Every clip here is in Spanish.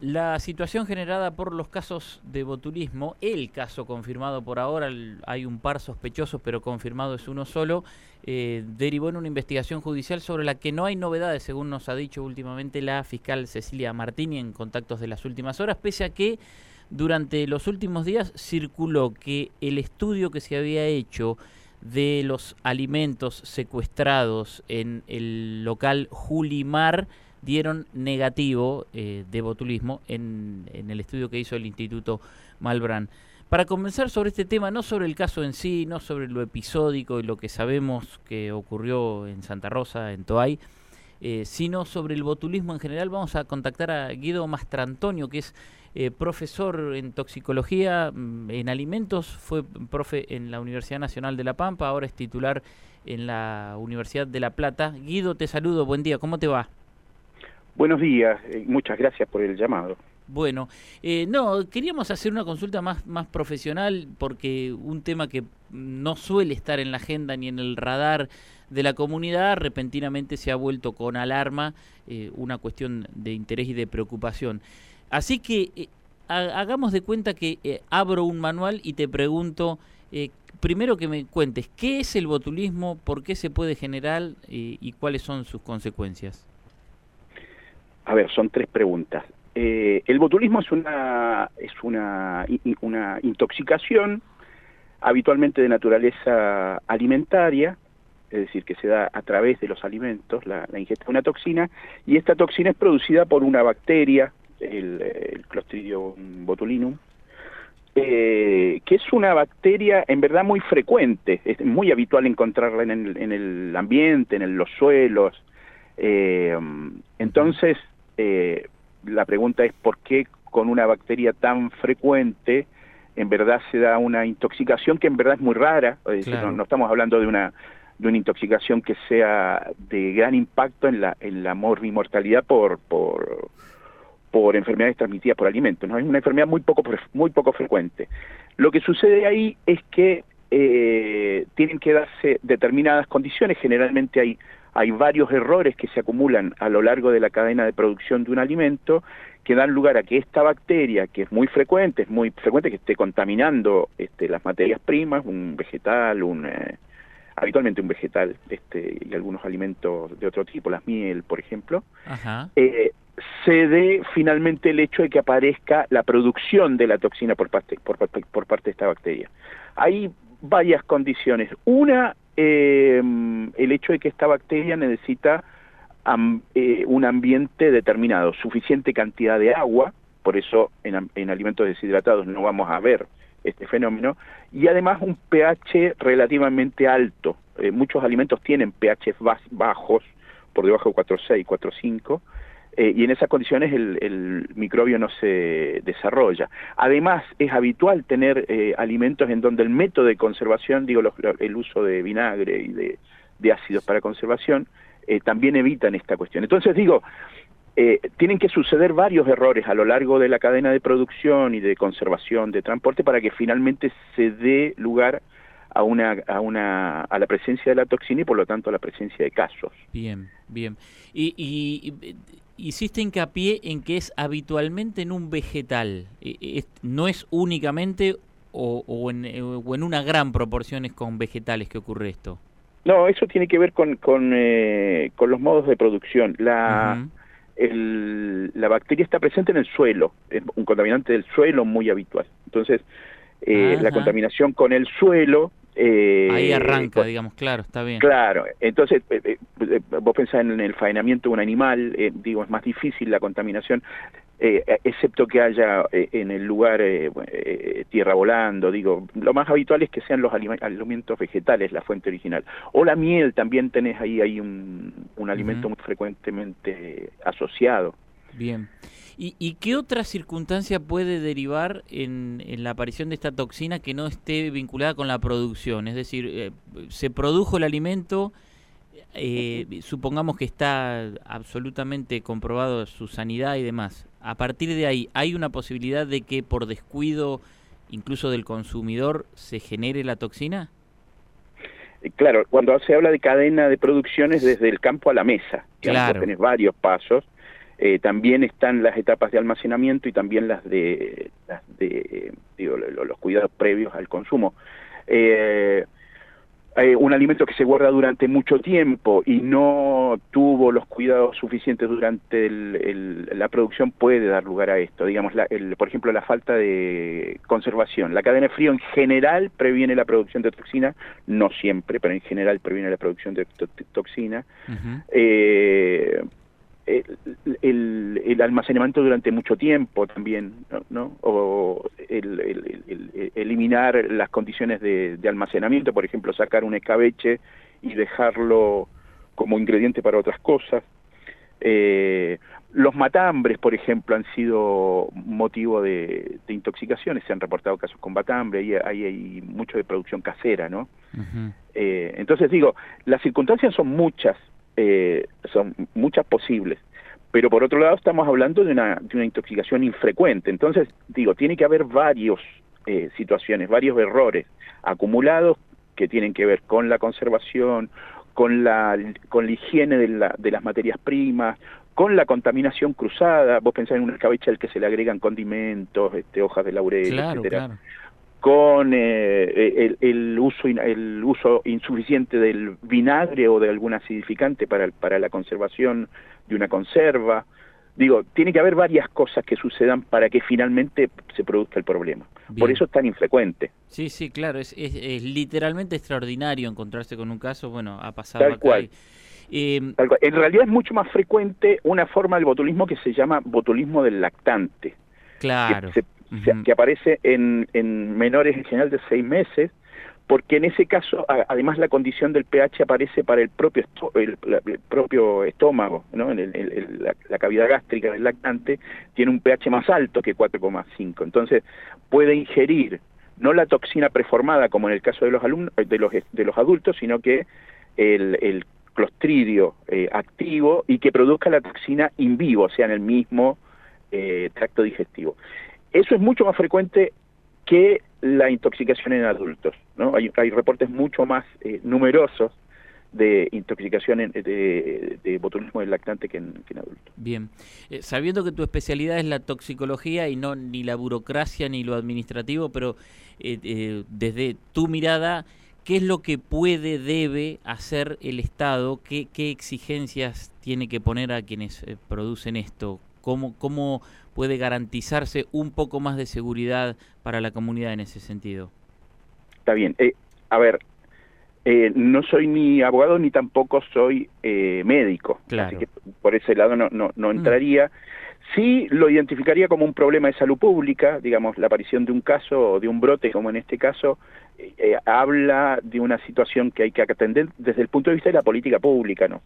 La situación generada por los casos de botulismo, el caso confirmado por ahora, hay un par sospechosos, pero confirmado es uno solo, eh, derivó en una investigación judicial sobre la que no hay novedades, según nos ha dicho últimamente la fiscal Cecilia Martini en contactos de las últimas horas, pese a que durante los últimos días circuló que el estudio que se había hecho de los alimentos secuestrados en el local Julimar, dieron negativo eh, de botulismo en, en, el estudio que hizo el Instituto Malbrán. Para comenzar sobre este tema, no sobre el caso en sí, no sobre lo episódico y lo que sabemos que ocurrió en Santa Rosa, en Toay, eh, sino sobre el botulismo en general, vamos a contactar a Guido Mastrantonio, que es eh, profesor en toxicología mm, en alimentos, fue profe en la Universidad Nacional de La Pampa, ahora es titular en la Universidad de La Plata. Guido, te saludo, buen día, ¿cómo te va? Buenos días, eh, muchas gracias por el llamado. Bueno, eh, no, queríamos hacer una consulta más, más profesional porque un tema que no suele estar en la agenda ni en el radar de la comunidad repentinamente se ha vuelto con alarma eh, una cuestión de interés y de preocupación. Así que hagamos de cuenta que abro un manual y te pregunto, primero que me cuentes, ¿qué es el botulismo, por qué se puede generar y cuáles son sus consecuencias? A ver, son tres preguntas. Eh, el botulismo es una, es una, una intoxicación habitualmente de naturaleza alimentaria, es decir, que se da a través de los alimentos, la, ingesta de una toxina, y esta toxina es producida por una bacteria, el, Clostridium botulinum, eh, que es una bacteria en verdad muy frecuente, es muy habitual encontrarla en el, en el ambiente, en los suelos. Eh, entonces, eh, la pregunta es por qué con una bacteria tan frecuente en verdad se da una intoxicación que en verdad es muy rara, no, estamos hablando de una de una intoxicación que sea de gran impacto en la en la mortalidad por por por enfermedades transmitidas por alimentos, ¿no? Es una enfermedad muy poco muy poco frecuente. Lo que sucede ahí es que eh, tienen que darse determinadas condiciones, generalmente hay hay varios errores que se acumulan a lo largo de la cadena de producción de un alimento que dan lugar a que esta bacteria, que es muy frecuente, es muy frecuente que esté contaminando este, las materias primas, un vegetal, un eh, habitualmente un vegetal este, y algunos alimentos de otro tipo, las miel, por ejemplo, eh, se dé finalmente el hecho de que aparezca la producción de la toxina por parte, por, por parte de esta bacteria. Hay varias condiciones. Una eh, el hecho de que esta bacteria necesita eh, un ambiente determinado, suficiente cantidad de agua, por eso en, alimentos deshidratados no vamos a ver este fenómeno, y además un pH relativamente alto. Eh, muchos alimentos tienen pH bajos, por debajo de 4,6, 4,5, eh, y en esas condiciones el, microbio no se desarrolla. Además, es habitual tener eh, alimentos en donde el método de conservación, digo, el uso de vinagre y de, ácidos para conservación, eh, también evitan esta cuestión. Entonces, digo, tienen que suceder varios errores a lo largo de la cadena de producción y de conservación, de transporte, para que finalmente se dé lugar a una, a una a la presencia de la toxina y por lo tanto a la presencia de casos. Bien, bien. Y, y, hiciste hincapié en que es habitualmente en un vegetal, e, e, no es únicamente o, o, en, eh, o en una gran proporción es con vegetales que ocurre esto. No, eso tiene que ver con, con, eh, con los modos de producción. La, el, la bacteria está presente en el suelo, es un contaminante del suelo muy habitual. Entonces, eh, la contaminación con el suelo eh, Ahí arranca, digamos, claro, está bien. Claro, entonces eh, eh, vos pensás en el faenamiento de un animal, digo, es más difícil la contaminación, excepto que haya en el lugar tierra volando, digo, lo más habitual es que sean los alimentos vegetales la fuente original. O la miel, también tenés ahí, ahí un, un alimento muy frecuentemente asociado. Bien. ¿Y, qué otra circunstancia puede derivar en, la aparición de esta toxina que no esté vinculada con la producción? Es decir, eh, se produjo el alimento, eh, supongamos que está absolutamente comprobado su sanidad y demás. A partir de ahí, ¿hay una posibilidad de que por descuido incluso del consumidor se genere la toxina? Eh, claro, cuando se habla de cadena de producciones desde el campo a la mesa, claro. tenés varios pasos eh, también están las etapas de almacenamiento y también las de, las de los cuidados previos al consumo. Eh, eh, un alimento que se guarda durante mucho tiempo y no tuvo los cuidados suficientes durante la producción puede dar lugar a esto. Digamos, por ejemplo, la falta de conservación. La cadena de frío en general previene la producción de toxina, no siempre, pero en general previene la producción de toxina el, el, almacenamiento durante mucho tiempo también, ¿no? O el, eliminar las condiciones de, almacenamiento, por ejemplo, sacar un escabeche y dejarlo como ingrediente para otras cosas. Eh, los matambres, por ejemplo, han sido motivo de, intoxicaciones, se han reportado casos con matambre, y hay, hay, mucho de producción casera, ¿no? Eh, entonces digo, las circunstancias son muchas, eh, son muchas posibles. Pero por otro lado estamos hablando de una, de una intoxicación infrecuente. Entonces, digo, tiene que haber varios eh, situaciones, varios errores acumulados que tienen que ver con la conservación, con la, con la higiene de, la, de las materias primas, con la contaminación cruzada. Vos pensás en una escabeche al que se le agregan condimentos, este, hojas de laurel, claro, etcétera con eh, el, uso el uso insuficiente del vinagre o de algún acidificante para, para la conservación de una conserva. Digo, tiene que haber varias cosas que sucedan para que finalmente se produzca el problema. Por eso es tan infrecuente. Sí, sí, claro, es, es, literalmente extraordinario encontrarse con un caso, bueno, ha pasado Tal cual. Eh, en realidad es mucho más frecuente una forma del botulismo que se llama botulismo del lactante. Claro que aparece en, en menores en general de seis meses, porque en ese caso, además, la condición del pH aparece para el propio, el, propio estómago, ¿no? la, cavidad gástrica del lactante tiene un pH más alto que 4,5. Entonces, puede ingerir no la toxina preformada, como en el caso de los, alumnos, de los, de los adultos, sino que el, el clostridio eh, activo y que produzca la toxina in vivo, o sea, en el mismo eh, tracto digestivo. Eso es mucho más frecuente que la intoxicación en adultos. ¿no? Hay, reportes mucho más eh, numerosos de intoxicación de, botulismo del lactante que en, adultos. Bien, eh, sabiendo que tu especialidad es la toxicología y no ni la burocracia ni lo administrativo, pero eh, desde tu mirada, ¿qué es lo que puede, debe hacer el Estado? ¿Qué, qué exigencias tiene que poner a quienes producen esto? ¿Cómo, ¿Cómo puede garantizarse un poco más de seguridad para la comunidad en ese sentido? Está bien. Eh, a ver, eh, no soy ni abogado ni tampoco soy eh, médico, así que por ese lado no, no, no mm. entraría. Sí lo identificaría como un problema de salud pública, digamos, la aparición de un caso o de un brote, como en este caso, habla de una situación que hay que atender desde el punto de vista de la política pública, ¿no?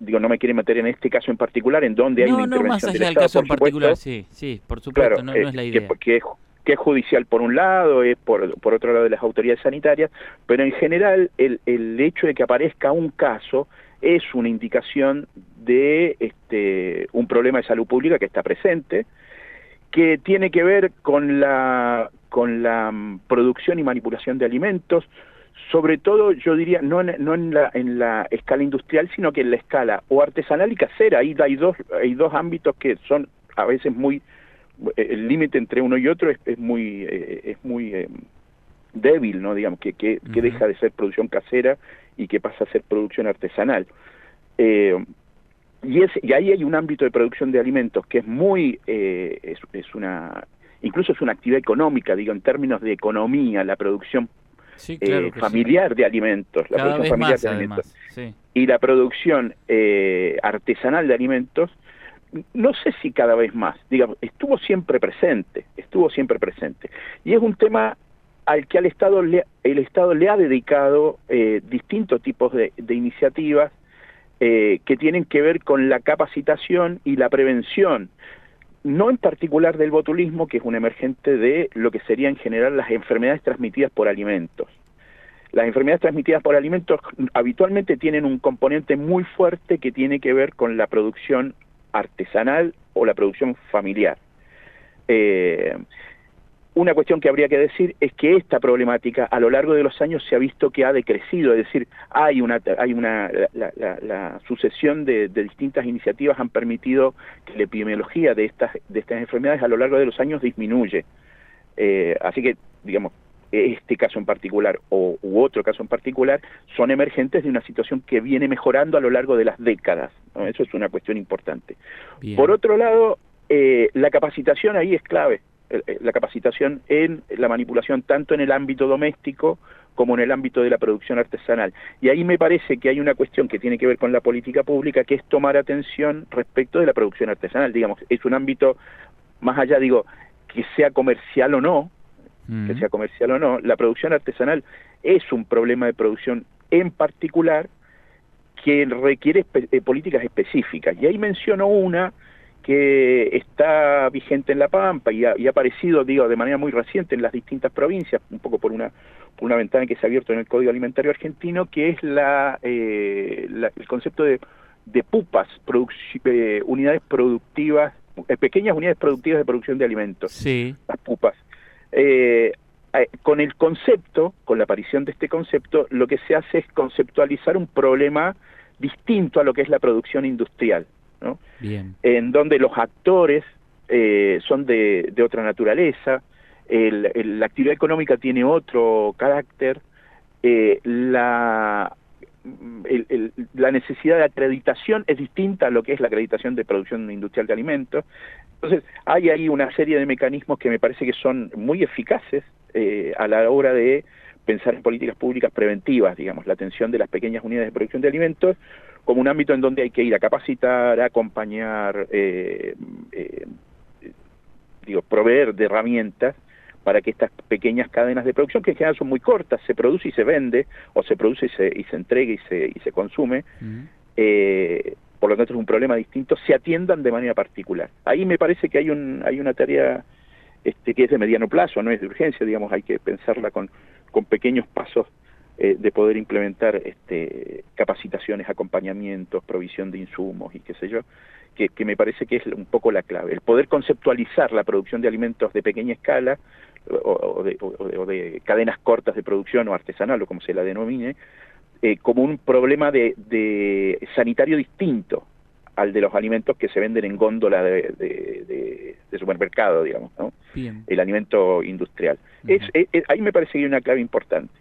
Eh, digo, no me quiere meter en este caso en particular, en donde hay una intervención más allá del, Estado, caso en particular, sí, sí, por supuesto, no, es la idea. Que, que, es, judicial por un lado, es por, por otro lado de las autoridades sanitarias, pero en general el, el hecho de que aparezca un caso es una indicación de este, un problema de salud pública que está presente, que tiene que ver con la, con la mm, producción y manipulación de alimentos, sobre todo yo diría no en, no en la en la escala industrial sino que en la escala o artesanal y casera. Ahí hay dos hay dos ámbitos que son a veces muy eh, el límite entre uno y otro es, es muy eh, es muy eh, débil no digamos que que, deja de ser producción casera y que pasa a ser producción artesanal. Y es y ahí hay un ámbito de producción de alimentos que es muy es, es una incluso es una actividad económica digo en términos de economía la producción eh, familiar de alimentos, la producción familiar de alimentos. y la producción eh, artesanal de alimentos, no sé si cada vez más, digamos, estuvo siempre presente, estuvo siempre presente. Y es un tema al que al Estado le, el Estado le ha dedicado eh, distintos tipos de, de iniciativas que tienen que ver con la capacitación y la prevención no en particular del botulismo, que es un emergente de lo que serían en general las enfermedades transmitidas por alimentos. Las enfermedades transmitidas por alimentos habitualmente tienen un componente muy fuerte que tiene que ver con la producción artesanal o la producción familiar. Eh, una cuestión que habría que decir es que esta problemática a lo largo de los años se ha visto que ha decrecido, es decir, hay una, hay una la, sucesión de, distintas iniciativas han permitido que la epidemiología de estas, de estas enfermedades a lo largo de los años disminuye. Eh, así que, digamos, este caso en particular o u otro caso en particular son emergentes de una situación que viene mejorando a lo largo de las décadas. Eso es una cuestión importante. Por otro lado, eh, la capacitación ahí es clave. Eh, la capacitación en la manipulación tanto en el ámbito doméstico como en el ámbito de la producción artesanal. Y ahí me parece que hay una cuestión que tiene que ver con la política pública, que es tomar atención respecto de la producción artesanal. Digamos, es un ámbito más allá, digo, que sea comercial o no, que sea comercial o no, la producción artesanal es un problema de producción en particular que requiere eh, políticas específicas. Y ahí menciono una que está vigente en La Pampa y ha, aparecido, digo, de manera muy reciente en las distintas provincias, un poco por una, por una ventana que se ha abierto en el Código Alimentario Argentino, que es la, eh, el concepto de, de pupas, eh, unidades productivas, eh, pequeñas unidades productivas de producción de alimentos, sí. las pupas. con el concepto, con la aparición de este concepto, lo que se hace es conceptualizar un problema distinto a lo que es la producción industrial. Bien. en donde los actores eh, son de, otra naturaleza, la actividad económica tiene otro carácter, eh, la, la necesidad de acreditación es distinta a lo que es la acreditación de producción industrial de alimentos. Entonces, hay ahí una serie de mecanismos que me parece que son muy eficaces eh, a la hora de pensar en políticas públicas preventivas, digamos, la atención de las pequeñas unidades de producción de alimentos como un ámbito en donde hay que ir a capacitar, a acompañar, eh, eh, digo, proveer de herramientas para que estas pequeñas cadenas de producción, que en general son muy cortas, se produce y se vende, o se produce y se, y se entrega y se, y se consume, eh, por lo tanto es un problema distinto, se atiendan de manera particular. Ahí me parece que hay, un, hay una tarea este, que es de mediano plazo, no es de urgencia, digamos, hay que pensarla con, con pequeños pasos eh, de poder implementar este, capacitaciones, acompañamientos, provisión de insumos y qué sé yo, que, me parece que es un poco la clave. El poder conceptualizar la producción de alimentos de pequeña escala o, de, o de, cadenas cortas de producción o artesanal o como se la denomine, eh, como un problema de, de, sanitario distinto al de los alimentos que se venden en góndola de supermercado, digamos, ¿no? El alimento industrial. es, ahí me parece que hay una clave importante.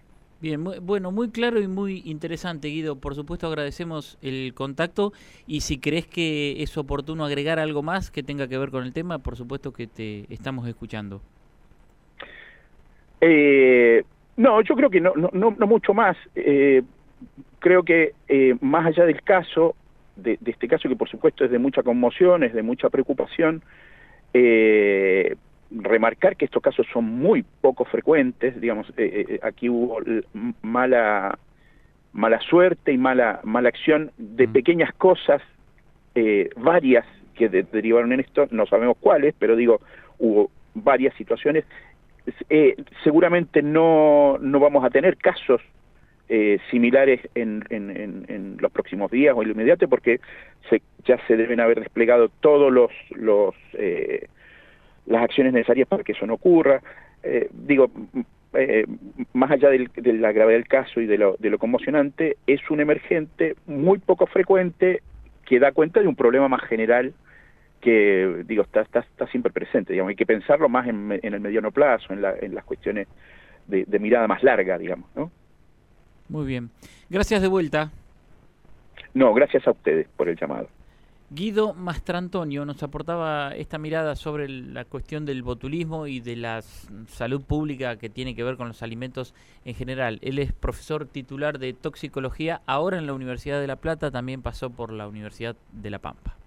Bien, bueno, muy claro y muy interesante, Guido. Por supuesto agradecemos el contacto y si crees que es oportuno agregar algo más que tenga que ver con el tema, por supuesto que te estamos escuchando. Eh, no, yo creo que no, no, no, mucho más. Eh, creo que eh, más allá del caso, de, de, este caso que por supuesto es de mucha conmoción, es de mucha preocupación, eh, remarcar que estos casos son muy poco frecuentes, digamos, eh, eh, aquí hubo mala mala suerte y mala mala acción de mm. pequeñas cosas, eh, varias que derivaron en esto, no sabemos cuáles, pero digo, hubo varias situaciones. seguramente no, no vamos a tener casos similares en, en, en, los próximos días o en lo inmediato porque se, ya se deben haber desplegado todos los, los las acciones necesarias para que eso no ocurra. Eh, digo, eh, más allá de la gravedad del caso y de lo, de lo conmocionante, es un emergente muy poco frecuente que da cuenta de un problema más general que, digo, está, está, está siempre presente. Digamos, hay que pensarlo más en, en el mediano plazo, en, la, en las cuestiones de, de mirada más larga, digamos, ¿no? Muy bien. Gracias de vuelta. No, gracias a ustedes por el llamado. Guido Mastrantonio nos aportaba esta mirada sobre la cuestión del botulismo y de la salud pública que tiene que ver con los alimentos en general. Él es profesor titular de toxicología, ahora en la Universidad de La Plata, también pasó por la Universidad de La Pampa.